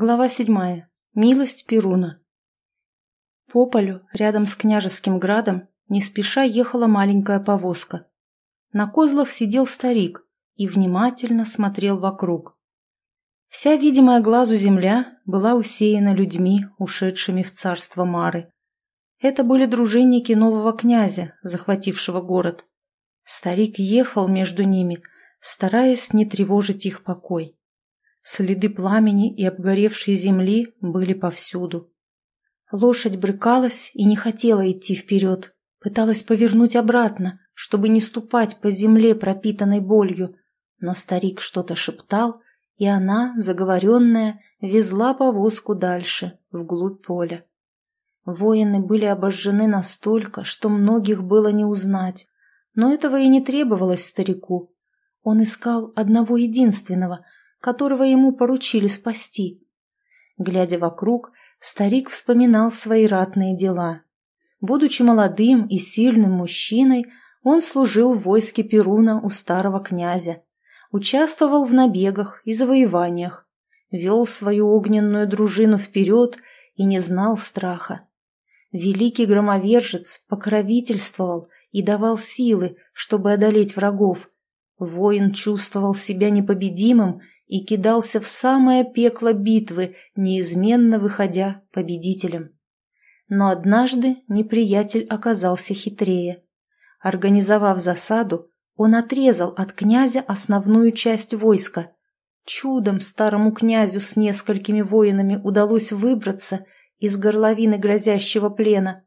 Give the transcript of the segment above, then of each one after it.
Глава седьмая. Милость Перуна. По полю, рядом с княжеским градом, не спеша ехала маленькая повозка. На козлах сидел старик и внимательно смотрел вокруг. Вся видимая глазу земля была усеяна людьми, ушедшими в царство Мары. Это были дружинники нового князя, захватившего город. Старик ехал между ними, стараясь не тревожить их покой. Следы пламени и обгоревшей земли были повсюду. Лошадь брыкалась и не хотела идти вперед, пыталась повернуть обратно, чтобы не ступать по земле, пропитанной болью, но старик что-то шептал, и она, заговоренная, везла повозку дальше, вглубь поля. Воины были обожжены настолько, что многих было не узнать, но этого и не требовалось старику. Он искал одного единственного — которого ему поручили спасти. Глядя вокруг, старик вспоминал свои ратные дела. Будучи молодым и сильным мужчиной, он служил в войске Перуна у старого князя, участвовал в набегах и завоеваниях, вел свою огненную дружину вперед и не знал страха. Великий громовержец покровительствовал и давал силы, чтобы одолеть врагов. Воин чувствовал себя непобедимым и кидался в самое пекло битвы, неизменно выходя победителем. Но однажды неприятель оказался хитрее. Организовав засаду, он отрезал от князя основную часть войска. Чудом старому князю с несколькими воинами удалось выбраться из горловины грозящего плена.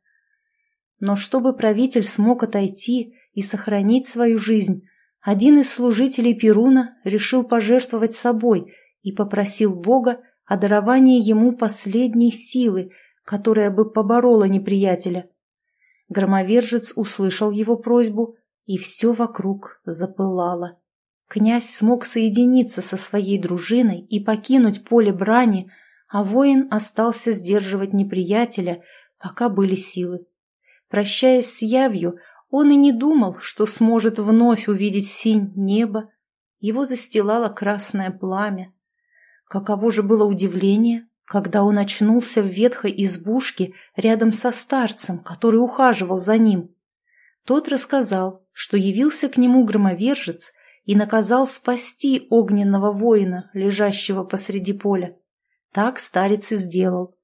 Но чтобы правитель смог отойти и сохранить свою жизнь, один из служителей Перуна решил пожертвовать собой и попросил Бога о даровании ему последней силы, которая бы поборола неприятеля. Громовержец услышал его просьбу, и все вокруг запылало. Князь смог соединиться со своей дружиной и покинуть поле брани, а воин остался сдерживать неприятеля, пока были силы. Прощаясь с явью, он и не думал, что сможет вновь увидеть синь неба. Его застилало красное пламя. Каково же было удивление, когда он очнулся в ветхой избушке рядом со старцем, который ухаживал за ним. Тот рассказал, что явился к нему громовержец и наказал спасти огненного воина, лежащего посреди поля. Так старец и сделал.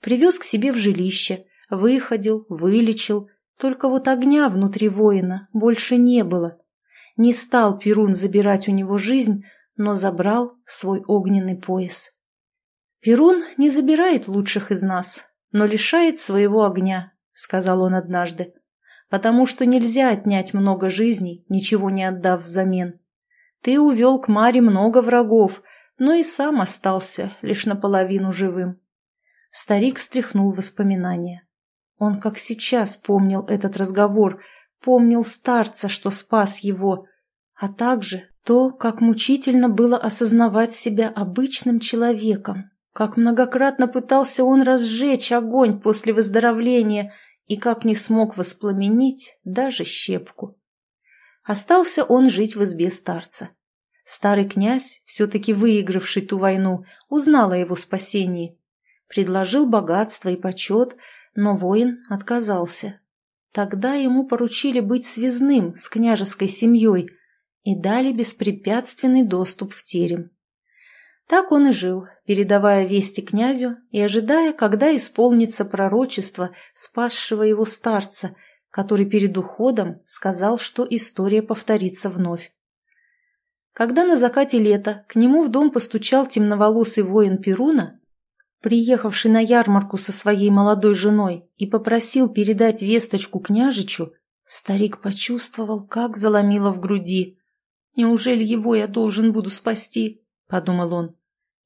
Привез к себе в жилище, выходил, вылечил, только вот огня внутри воина больше не было. Не стал Перун забирать у него жизнь, но забрал свой огненный пояс. «Перун не забирает лучших из нас, но лишает своего огня», — сказал он однажды, «потому что нельзя отнять много жизней, ничего не отдав взамен. Ты увел к Маре много врагов, но и сам остался лишь наполовину живым». Старик стряхнул воспоминания. Он как сейчас помнил этот разговор, помнил старца, что спас его, а также то, как мучительно было осознавать себя обычным человеком, как многократно пытался он разжечь огонь после выздоровления и как не смог воспламенить даже щепку. Остался он жить в избе старца. Старый князь, все-таки выигравший ту войну, узнал о его спасении. Предложил богатство и почет, но воин отказался. Тогда ему поручили быть связным с княжеской семьей и дали беспрепятственный доступ в терем. Так он и жил, передавая вести князю и ожидая, когда исполнится пророчество спасшего его старца, который перед уходом сказал, что история повторится вновь. Когда на закате лета к нему в дом постучал темноволосый воин Перуна, приехавший на ярмарку со своей молодой женой и попросил передать весточку княжичу, старик почувствовал, как заломило в груди. «Неужели его я должен буду спасти?» — подумал он.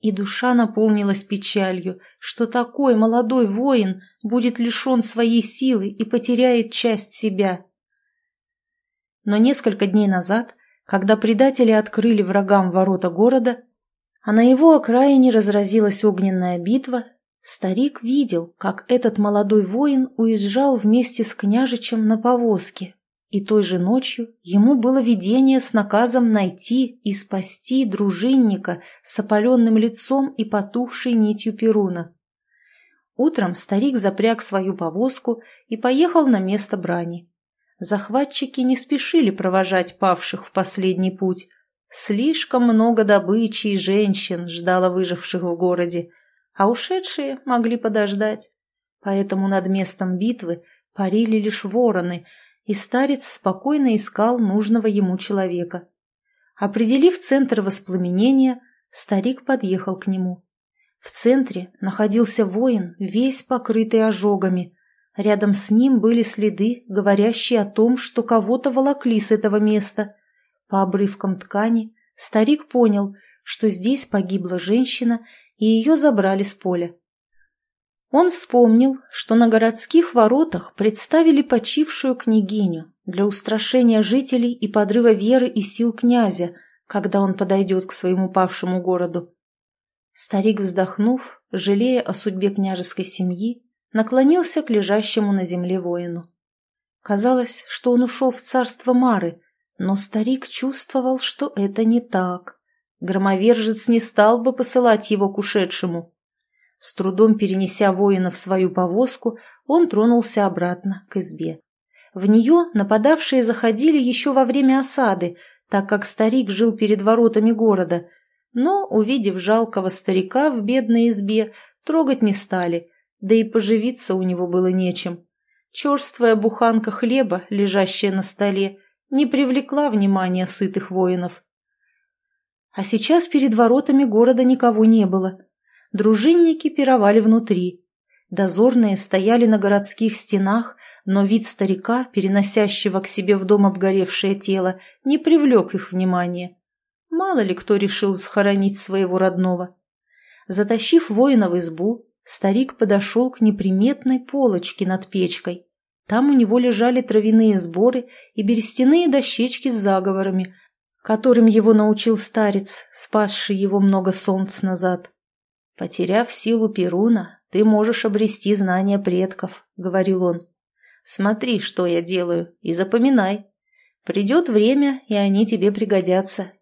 И душа наполнилась печалью, что такой молодой воин будет лишен своей силы и потеряет часть себя. Но несколько дней назад, когда предатели открыли врагам ворота города, а на его окраине разразилась огненная битва, старик видел, как этот молодой воин уезжал вместе с княжичем на повозке, И той же ночью ему было видение с наказом найти и спасти дружинника с опаленным лицом и потухшей нитью Перуна. Утром старик запряг свою повозку и поехал на место брани. Захватчики не спешили провожать павших в последний путь. Слишком много добычи и женщин ждало выживших в городе, а ушедшие могли подождать. Поэтому над местом битвы парили лишь вороны, и старец спокойно искал нужного ему человека. Определив центр воспламенения, старик подъехал к нему. В центре находился воин, весь покрытый ожогами. Рядом с ним были следы, говорящие о том, что кого-то волокли с этого места. По обрывкам ткани старик понял, что здесь погибла женщина, и ее забрали с поля. Он вспомнил, что на городских воротах представили почившую княгиню для устрашения жителей и подрыва веры и сил князя, когда он подойдет к своему павшему городу. Старик, вздохнув, жалея о судьбе княжеской семьи, наклонился к лежащему на земле воину. Казалось, что он ушел в царство Мары, но старик чувствовал, что это не так. Громовержец не стал бы посылать его к ушедшему. С трудом перенеся воина в свою повозку, он тронулся обратно к избе. В нее нападавшие заходили еще во время осады, так как старик жил перед воротами города, но, увидев жалкого старика в бедной избе, трогать не стали, да и поживиться у него было нечем. Черствая буханка хлеба, лежащая на столе, не привлекла внимания сытых воинов. А сейчас перед воротами города никого не было. Дружинники пировали внутри. Дозорные стояли на городских стенах, но вид старика, переносящего к себе в дом обгоревшее тело, не привлек их внимания. Мало ли кто решил захоронить своего родного. Затащив воина в избу, старик подошел к неприметной полочке над печкой. Там у него лежали травяные сборы и берестяные дощечки с заговорами, которым его научил старец, спасший его много солнц назад. «Потеряв силу Перуна, ты можешь обрести знания предков», — говорил он. «Смотри, что я делаю, и запоминай. Придет время, и они тебе пригодятся,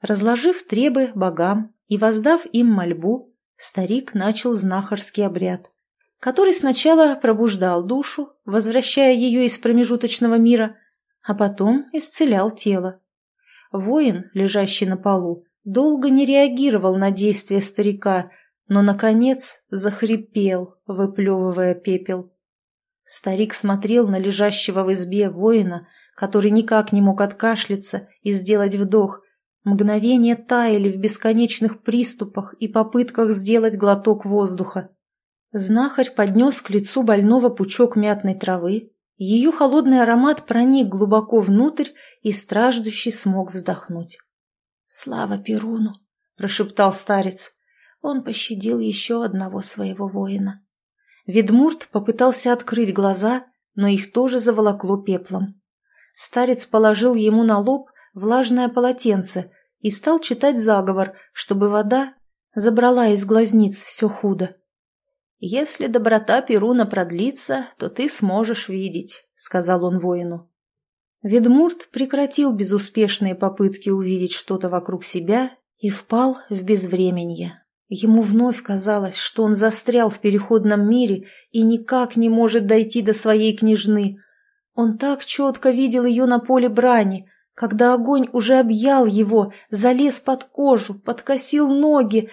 Разложив требы богам и воздав им мольбу, старик начал знахарский обряд, который сначала пробуждал душу, возвращая ее из промежуточного мира, а потом исцелял тело. Воин, лежащий на полу, долго не реагировал на действия старика, но, наконец, захрипел, выплевывая пепел. Старик смотрел на лежащего в избе воина, который никак не мог откашляться и сделать вдох, Мгновения таяли в бесконечных приступах и попытках сделать глоток воздуха. Знахарь поднес к лицу больного пучок мятной травы, ее холодный аромат проник глубоко внутрь, и страждущий смог вздохнуть. «Слава Перуну!» — прошептал старец. Он пощадил еще одного своего воина. Ведмурт попытался открыть глаза, но их тоже заволокло пеплом. Старец положил ему на лоб влажное полотенце и стал читать заговор, чтобы вода забрала из глазниц все худо. «Если доброта Перуна продлится, то ты сможешь видеть», — сказал он воину. Ведмурт прекратил безуспешные попытки увидеть что-то вокруг себя и впал в безвременье. Ему вновь казалось, что он застрял в переходном мире и никак не может дойти до своей княжны. Он так четко видел ее на поле брани, когда огонь уже объял его, залез под кожу, подкосил ноги,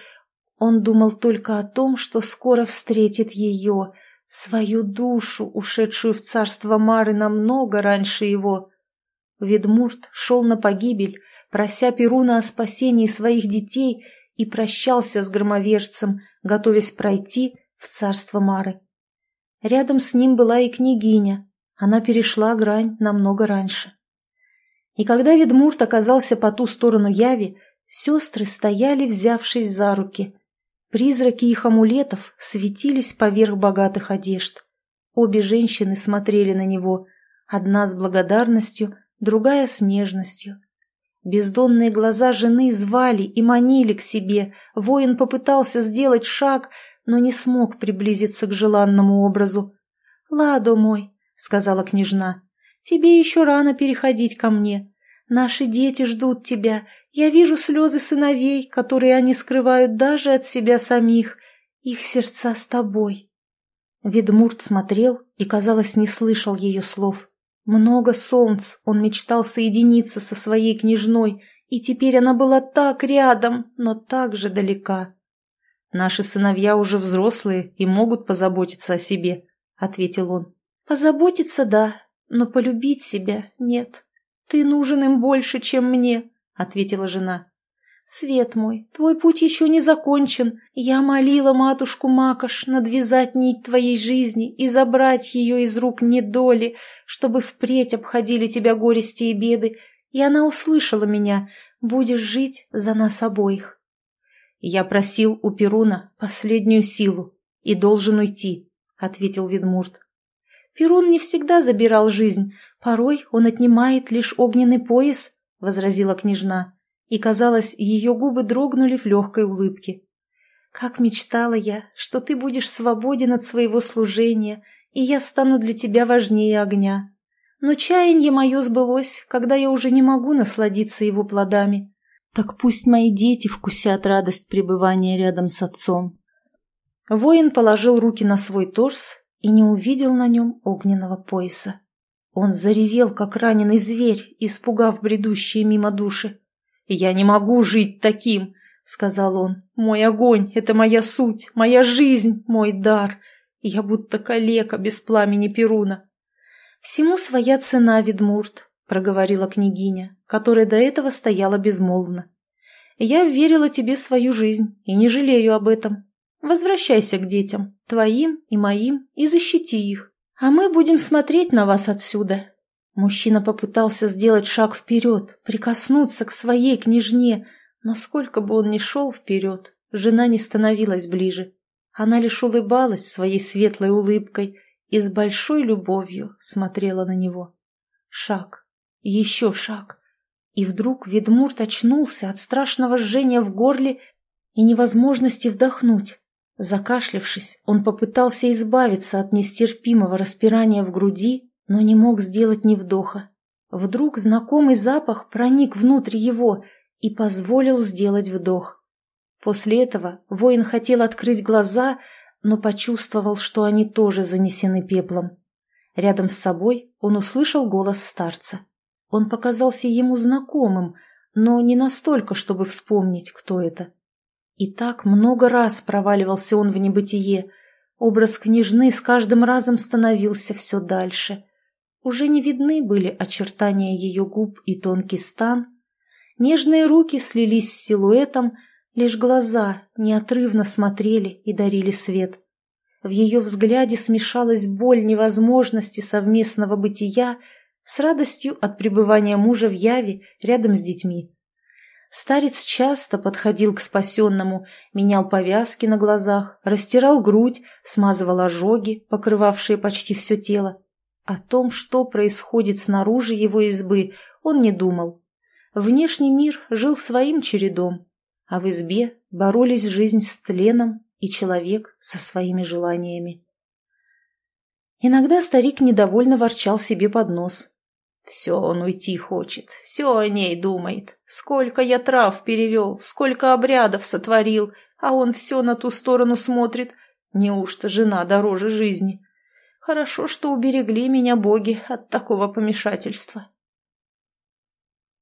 он думал только о том, что скоро встретит ее, свою душу, ушедшую в царство Мары намного раньше его. Ведмурт шел на погибель, прося Перуна о спасении своих детей и прощался с громовержцем, готовясь пройти в царство Мары. Рядом с ним была и княгиня, она перешла грань намного раньше. И когда Ведмурт оказался по ту сторону Яви, сестры стояли, взявшись за руки. Призраки их амулетов светились поверх богатых одежд. Обе женщины смотрели на него, одна с благодарностью, другая с нежностью. Бездонные глаза жены звали и манили к себе. Воин попытался сделать шаг, но не смог приблизиться к желанному образу. «Ладо мой», — сказала княжна, Тебе еще рано переходить ко мне. Наши дети ждут тебя. Я вижу слезы сыновей, которые они скрывают даже от себя самих. Их сердца с тобой». Ведмурт смотрел и, казалось, не слышал ее слов. Много солнц он мечтал соединиться со своей княжной, и теперь она была так рядом, но так же далека. «Наши сыновья уже взрослые и могут позаботиться о себе», — ответил он. «Позаботиться — да, но полюбить себя — нет. Ты нужен им больше, чем мне», — ответила жена. «Свет мой, твой путь еще не закончен. Я молила матушку Макаш надвязать нить твоей жизни и забрать ее из рук недоли, чтобы впредь обходили тебя горести и беды, и она услышала меня. Будешь жить за нас обоих». «Я просил у Перуна последнюю силу и должен уйти», — ответил Ведмурт. «Перун не всегда забирал жизнь. Порой он отнимает лишь огненный пояс», — возразила княжна и, казалось, ее губы дрогнули в легкой улыбке. «Как мечтала я, что ты будешь свободен от своего служения, и я стану для тебя важнее огня. Но чаянье мое сбылось, когда я уже не могу насладиться его плодами. Так пусть мои дети вкусят радость пребывания рядом с отцом». Воин положил руки на свой торс и не увидел на нем огненного пояса. Он заревел, как раненый зверь, испугав бредущие мимо души. «Я не могу жить таким», — сказал он. «Мой огонь — это моя суть, моя жизнь, мой дар. Я будто калека без пламени Перуна». «Всему своя цена, Ведмурт», — проговорила княгиня, которая до этого стояла безмолвно. «Я верила тебе свою жизнь и не жалею об этом. Возвращайся к детям, твоим и моим, и защити их. А мы будем смотреть на вас отсюда, Мужчина попытался сделать шаг вперед, прикоснуться к своей княжне, но сколько бы он ни шел вперед, жена не становилась ближе. Она лишь улыбалась своей светлой улыбкой и с большой любовью смотрела на него. Шаг, еще шаг. И вдруг Ведмурт очнулся от страшного жжения в горле и невозможности вдохнуть. Закашлявшись, он попытался избавиться от нестерпимого распирания в груди но не мог сделать ни вдоха. Вдруг знакомый запах проник внутрь его и позволил сделать вдох. После этого воин хотел открыть глаза, но почувствовал, что они тоже занесены пеплом. Рядом с собой он услышал голос старца. Он показался ему знакомым, но не настолько, чтобы вспомнить, кто это. И так много раз проваливался он в небытие. Образ княжны с каждым разом становился все дальше. Уже не видны были очертания ее губ и тонкий стан. Нежные руки слились с силуэтом, лишь глаза неотрывно смотрели и дарили свет. В ее взгляде смешалась боль невозможности совместного бытия с радостью от пребывания мужа в яве рядом с детьми. Старец часто подходил к спасенному, менял повязки на глазах, растирал грудь, смазывал ожоги, покрывавшие почти все тело. О том, что происходит снаружи его избы, он не думал. Внешний мир жил своим чередом, а в избе боролись жизнь с тленом и человек со своими желаниями. Иногда старик недовольно ворчал себе под нос. Все он уйти хочет, все о ней думает. Сколько я трав перевел, сколько обрядов сотворил, а он все на ту сторону смотрит. Неужто жена дороже жизни? Хорошо, что уберегли меня боги от такого помешательства.